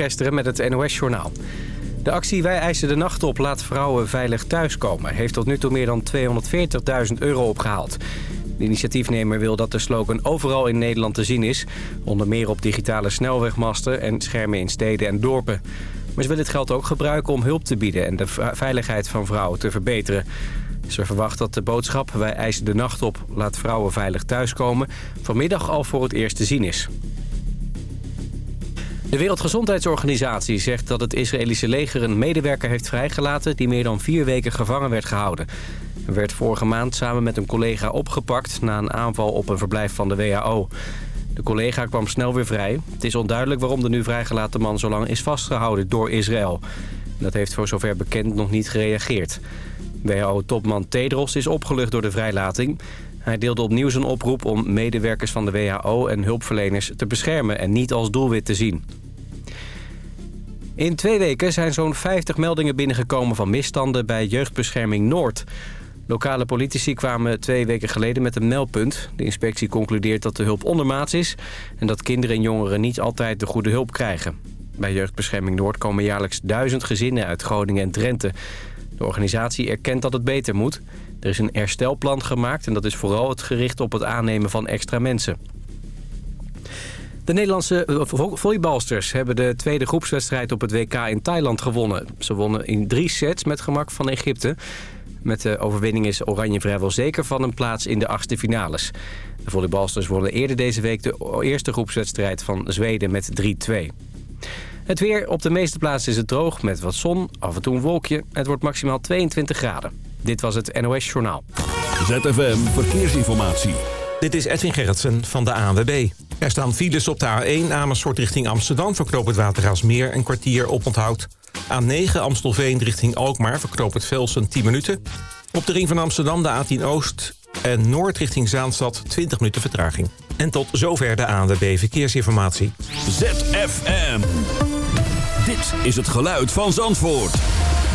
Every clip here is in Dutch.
Kesteren met het NOS-journaal. De actie Wij eisen de nacht op laat vrouwen veilig thuiskomen... heeft tot nu toe meer dan 240.000 euro opgehaald. De initiatiefnemer wil dat de slogan overal in Nederland te zien is... onder meer op digitale snelwegmasten en schermen in steden en dorpen. Maar ze willen het geld ook gebruiken om hulp te bieden... en de veiligheid van vrouwen te verbeteren. Ze verwacht dat de boodschap Wij eisen de nacht op laat vrouwen veilig thuiskomen... vanmiddag al voor het eerst te zien is. De Wereldgezondheidsorganisatie zegt dat het Israëlische leger een medewerker heeft vrijgelaten... die meer dan vier weken gevangen werd gehouden. Hij werd vorige maand samen met een collega opgepakt na een aanval op een verblijf van de WHO. De collega kwam snel weer vrij. Het is onduidelijk waarom de nu vrijgelaten man zo lang is vastgehouden door Israël. Dat heeft voor zover bekend nog niet gereageerd. WHO-topman Tedros is opgelucht door de vrijlating. Hij deelde opnieuw zijn oproep om medewerkers van de WHO en hulpverleners te beschermen en niet als doelwit te zien. In twee weken zijn zo'n 50 meldingen binnengekomen van misstanden bij Jeugdbescherming Noord. Lokale politici kwamen twee weken geleden met een meldpunt. De inspectie concludeert dat de hulp ondermaats is... en dat kinderen en jongeren niet altijd de goede hulp krijgen. Bij Jeugdbescherming Noord komen jaarlijks duizend gezinnen uit Groningen en Drenthe. De organisatie erkent dat het beter moet. Er is een herstelplan gemaakt en dat is vooral het gericht op het aannemen van extra mensen. De Nederlandse eh, volleybalsters hebben de tweede groepswedstrijd op het WK in Thailand gewonnen. Ze wonnen in drie sets met gemak van Egypte. Met de overwinning is Oranje vrijwel zeker van een plaats in de achtste finales. De volleybalsters wonnen eerder deze week de eerste groepswedstrijd van Zweden met 3-2. Het weer op de meeste plaatsen is het droog met wat zon, af en toe een wolkje. Het wordt maximaal 22 graden. Dit was het NOS Journaal. ZFM Verkeersinformatie. Dit is Edwin Gerritsen van de ANWB. Er staan files op de A1 Amersfoort richting Amsterdam... verknoop het Watergaasmeer een kwartier op onthoud. A9 Amstelveen richting Alkmaar verknoop het Velsen 10 minuten. Op de ring van Amsterdam de A10 Oost en Noord richting Zaanstad 20 minuten vertraging. En tot zover de ANWB Verkeersinformatie. ZFM. Dit is het geluid van Zandvoort.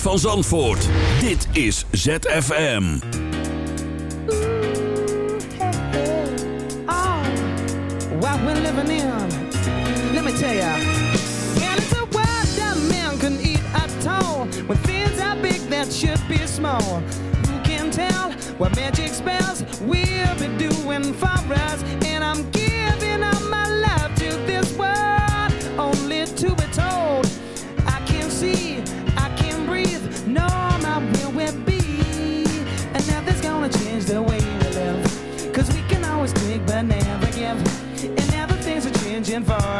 geluid van Zandvoort. Dit is ZFM. Oh, what we're living in. Let me tell. And it's a world that can eat at all. When things are big should be small. Who can tell what magic spells we'll be doing for us? And I'm tin foil.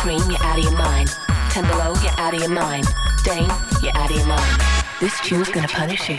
Cream, you're out of your mind. Ten below, you're out of your mind. Dane, you're out of your mind. This tune's gonna punish you.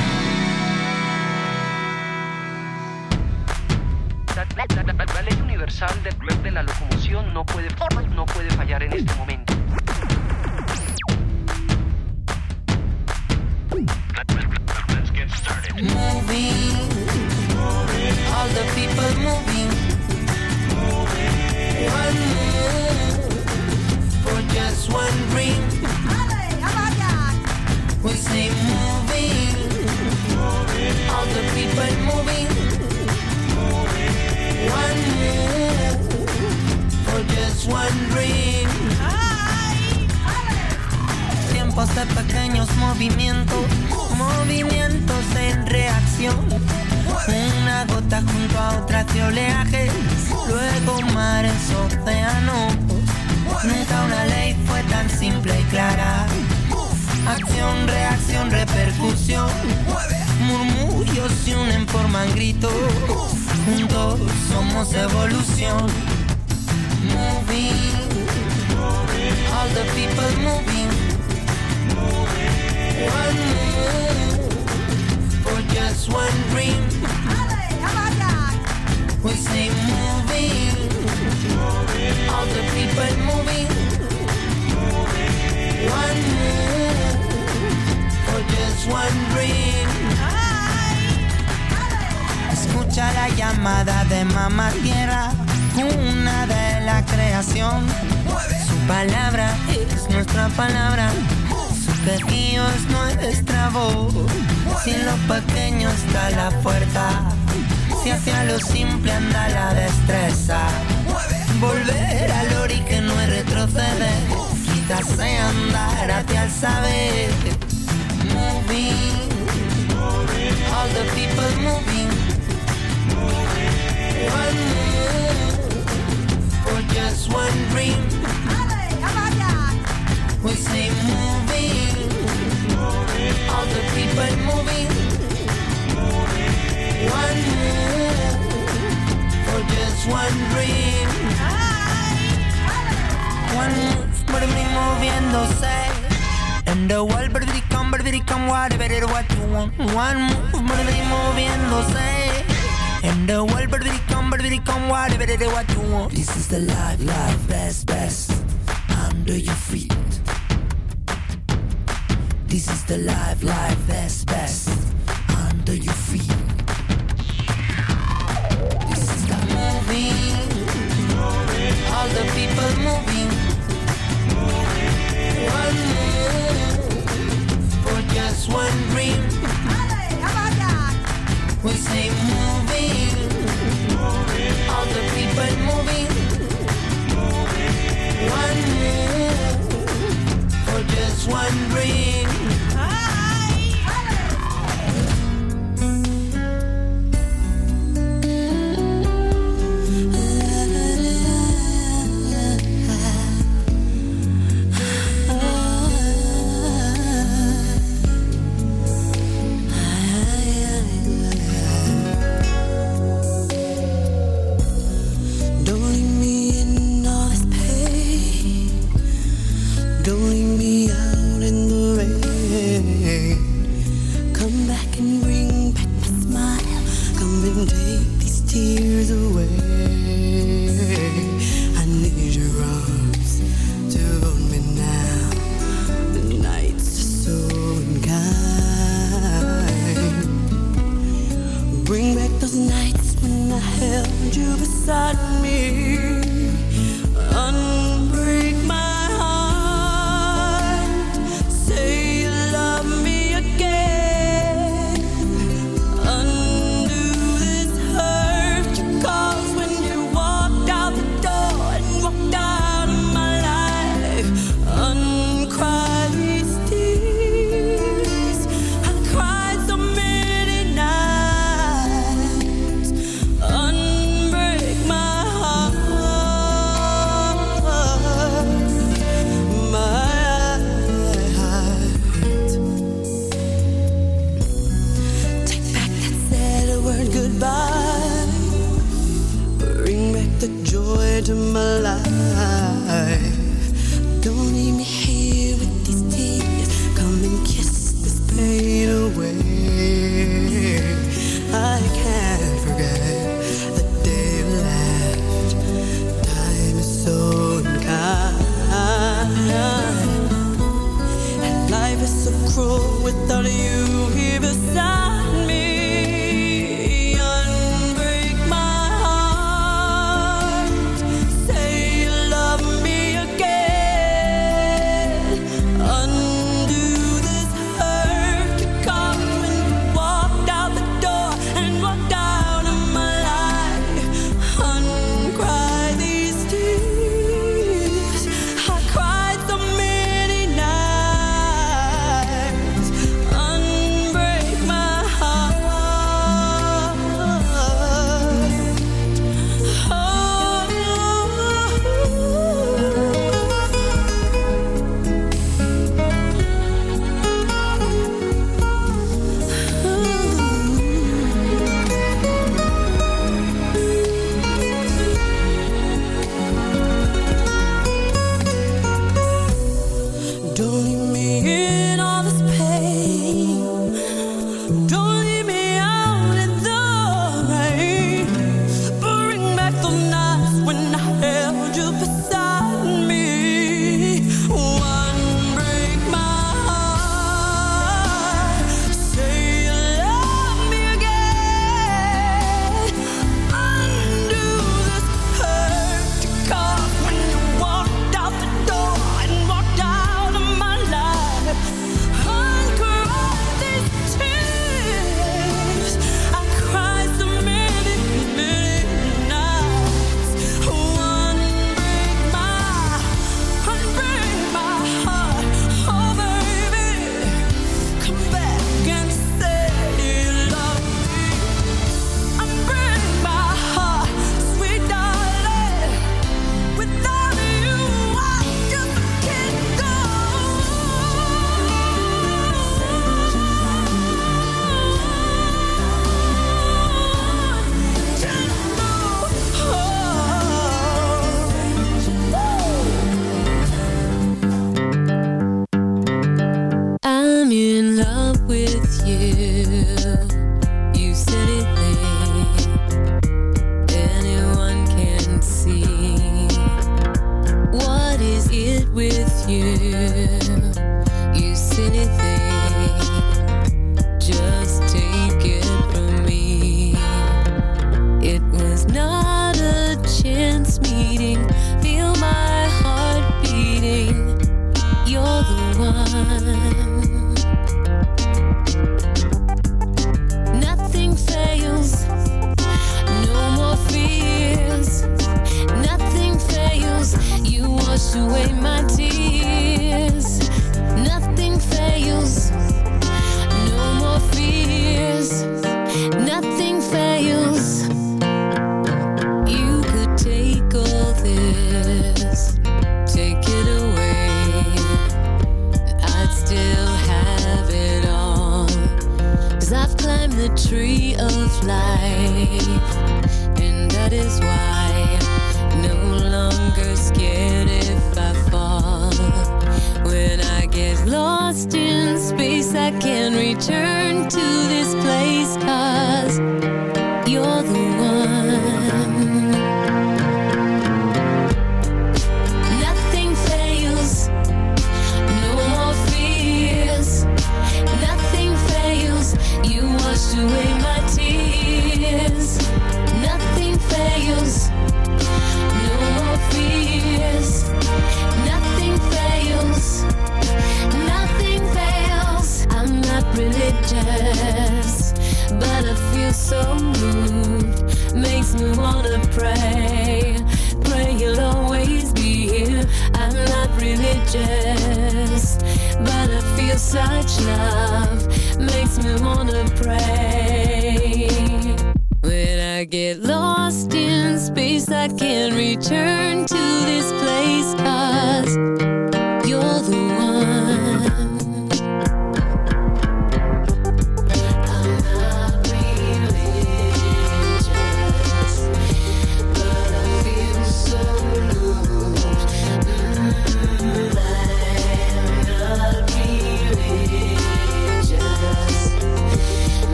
De oleajes, luego mares, océanos. Nunca una ley fue tan simple y clara. Acción, reacción, repercusión. Murmullos se unen, forman gritos. Juntos somos evolución. Moving, all the people moving. One move for just one dream. We say moving, all the people moving. One move for just one dream. Escucha la llamada de mamá tierra, una de la creación. Su palabra es nuestra palabra. Su es nuestra voz. Si en lo pequeño está la fuerza, si hacia lo simple anda la destreza. Volver al ori que no es retroceder, quizás andar hacia el saber. Moving, all the people moving. One move for just one dream. We say moving, all the people moving. One for just one dream. One move, but the world, but but whatever what you want. One move, but the world, but but whatever what you want. This is the life, life, best, best. Under your feet. This is the life, life, best, best people moving. One move for just one dream. We say moving. All the people moving. One move for just one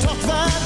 talk that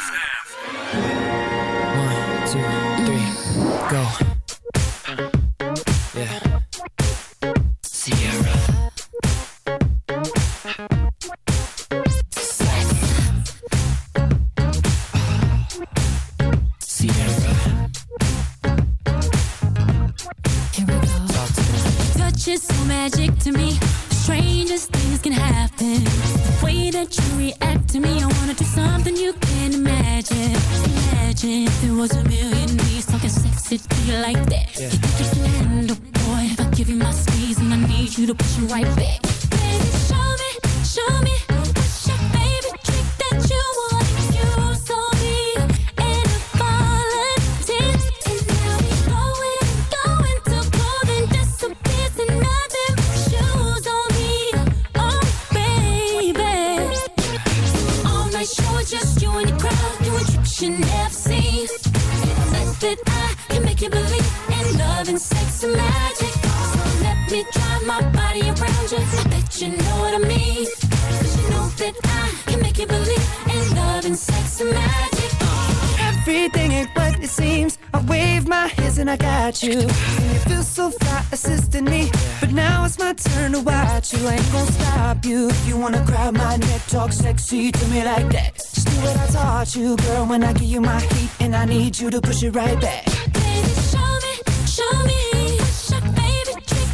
my heat and I need you to push it right back. Baby, show me, show me.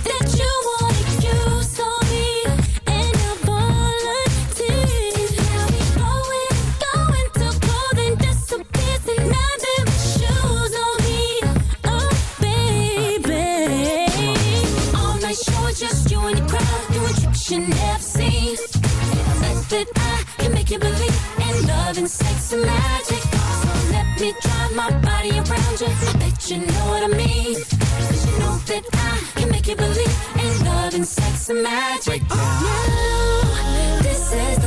That you wanna use on me? And. Now we going, going nothing but shoes on me. Oh, baby. All night just you and your crowd tricks you never seen. That I can make you believe in love and sex and magic my body around you. I bet you know what I mean. Cause you know that I can make you believe in love and sex and magic. Now, oh, this is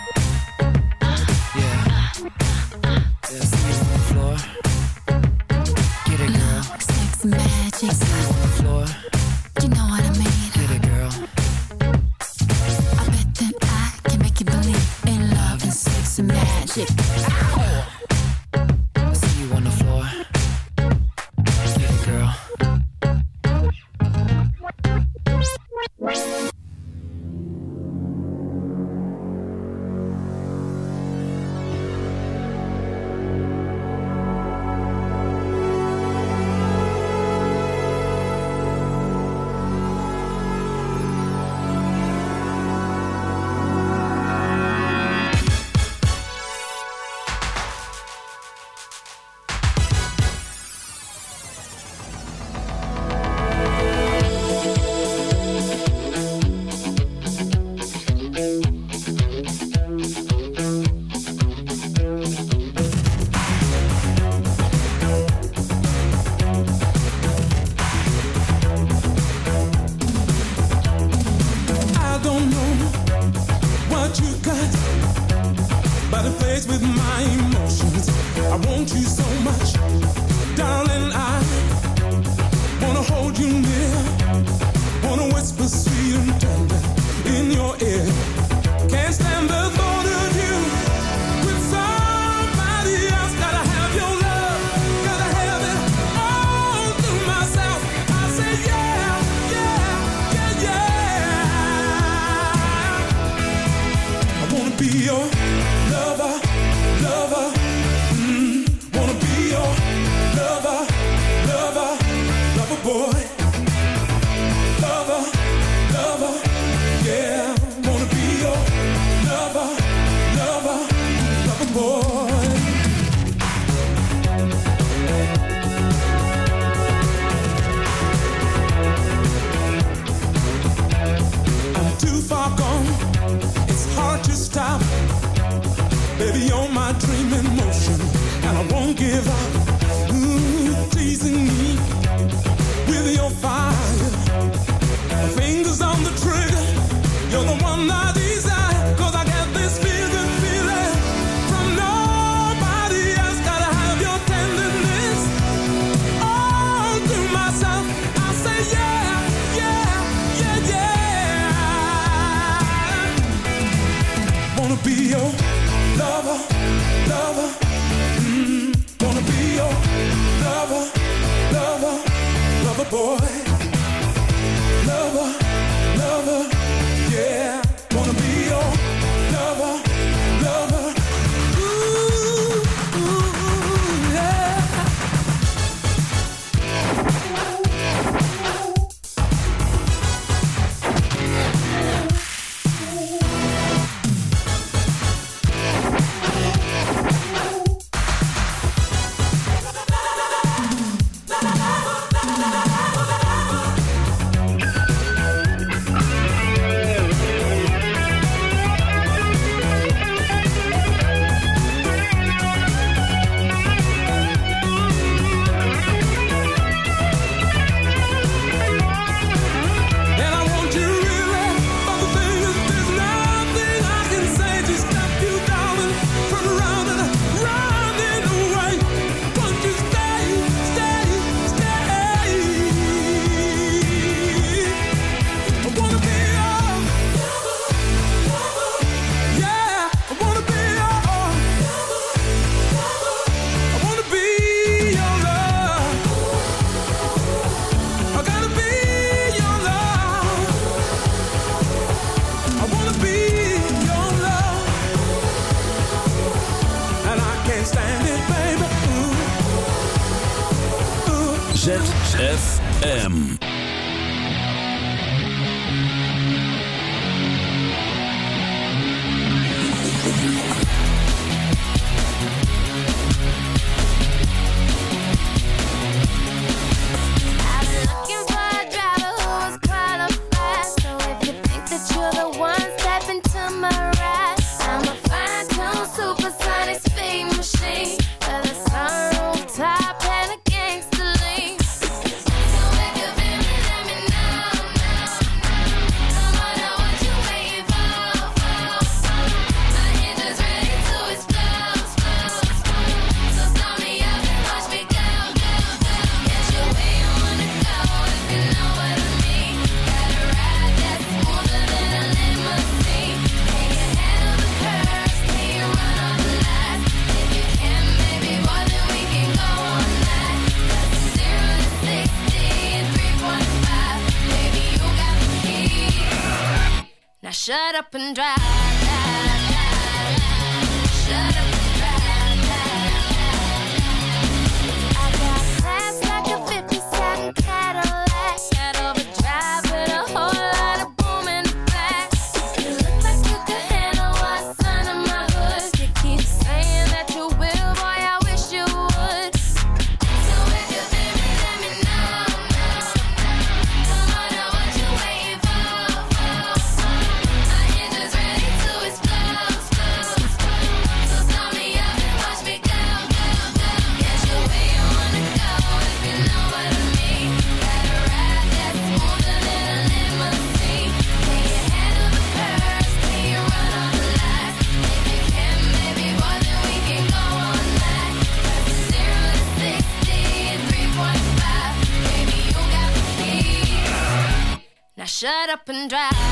Up and drive.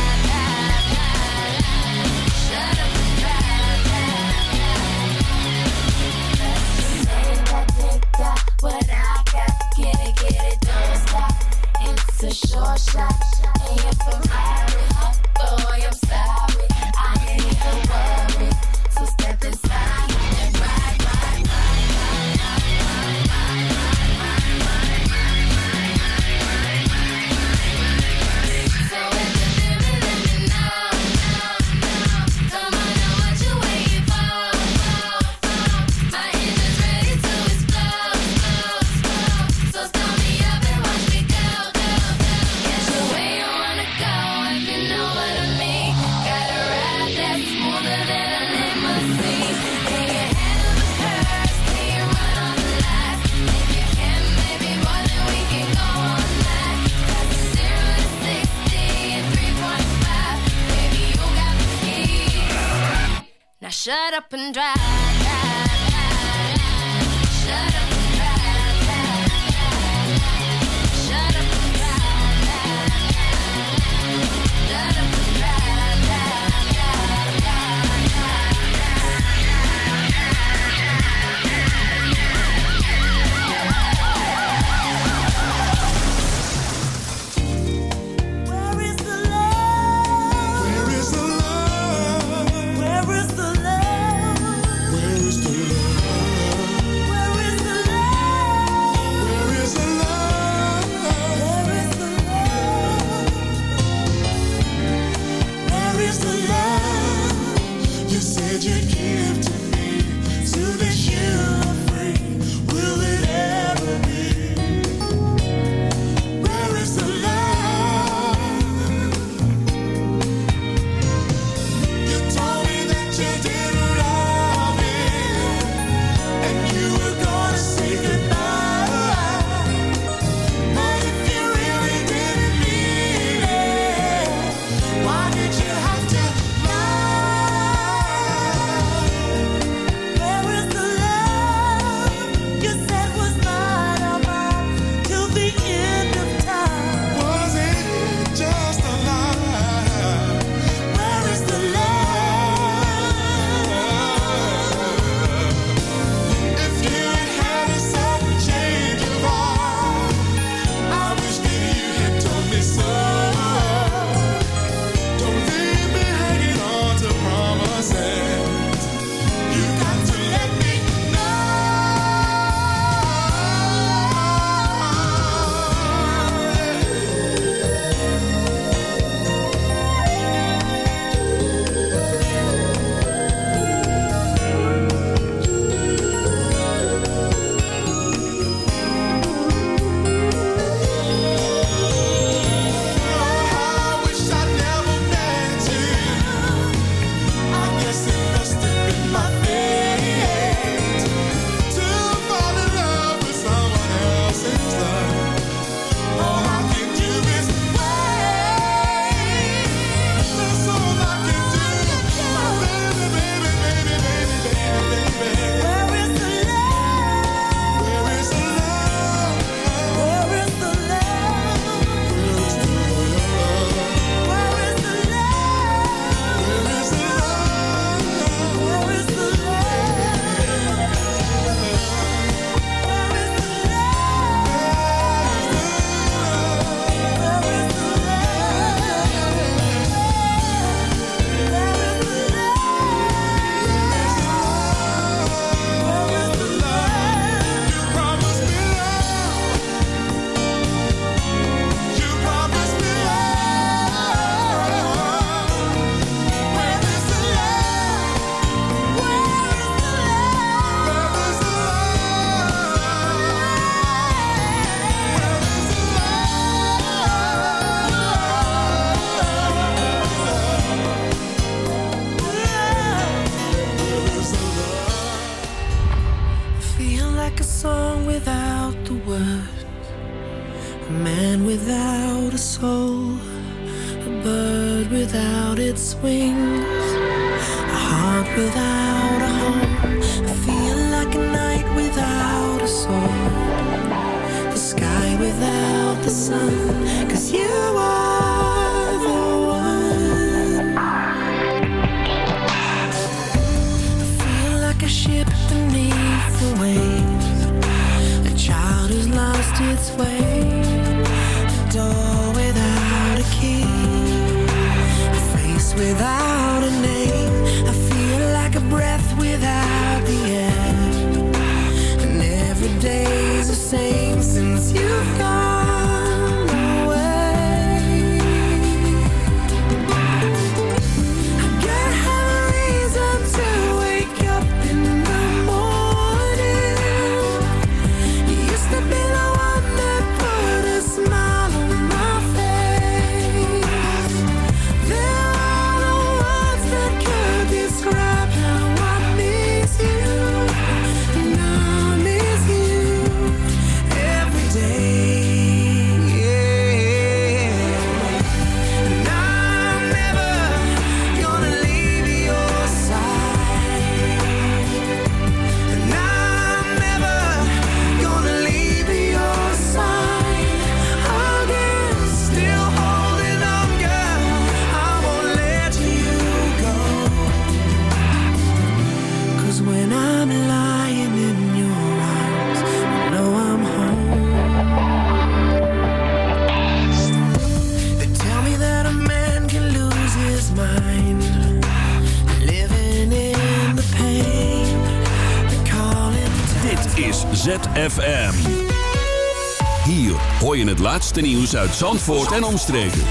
nieuws uit Zandvoort en omstreken.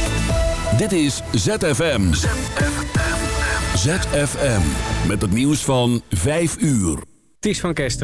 Dit is ZFM. ZFM. Met het nieuws van 5 uur. Ties van Kester.